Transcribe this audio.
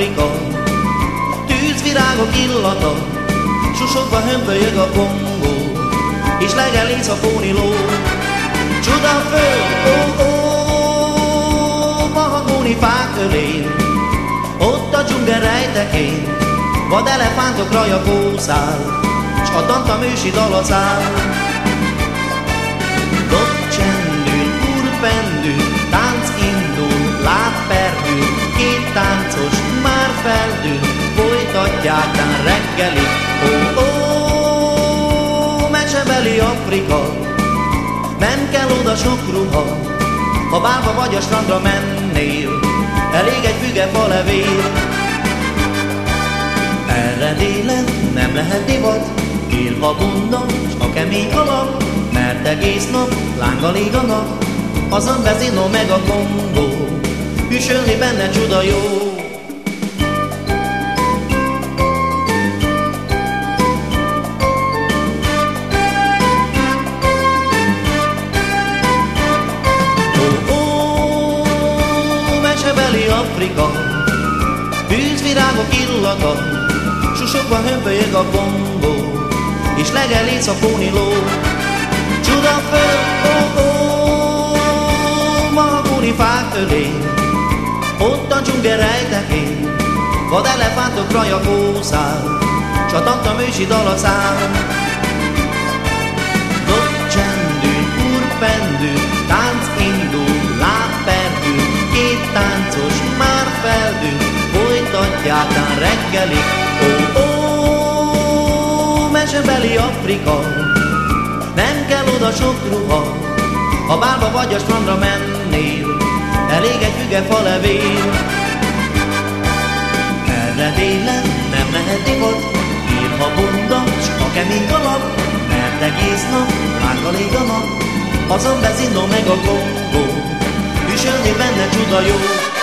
Afrika, tűzvirágok illata, susogva hömpölyög a kongó, és legelész a póniló. Csuda föl, ó, ó, mahagóni fák ölén, ott a dzsungel rejtekén, vad elefántok raja kószál, s a tantam ősi dalazál. Folytatják tán reggeli, ó, ó, mesebeli Afrika, nem kell oda sok ruha, ha bálva vagy a strandra mennél, elég egy füge fa levél. Erre délen nem lehet divat, él a bunda, s a kemény alap, mert egész nap lángal ég a nap, az Ambezino meg a Kongó, üsölni benne csuda jó. Afrika, bűzvirágok illata, susogva hömpölyög a bongó, és legelés a póniló. Csuda föl, ó, ó, magúri fák ölé, ott a dzsungel rejtekén, vad elefántok raja kószál, s a tantam ősi dala feldül, folytatják reggelig, ó, ó, mesebeli Afrika, nem kell oda sok ruha, ha bálba vagy a strandra mennél, elég egy füge fa levél. Erre délen nem lehet divat, ír ha bunda, s a kemény kalap, mert egész nap lángal ég a nap, az a bezino meg a kongó, üsölni benne csuda jó.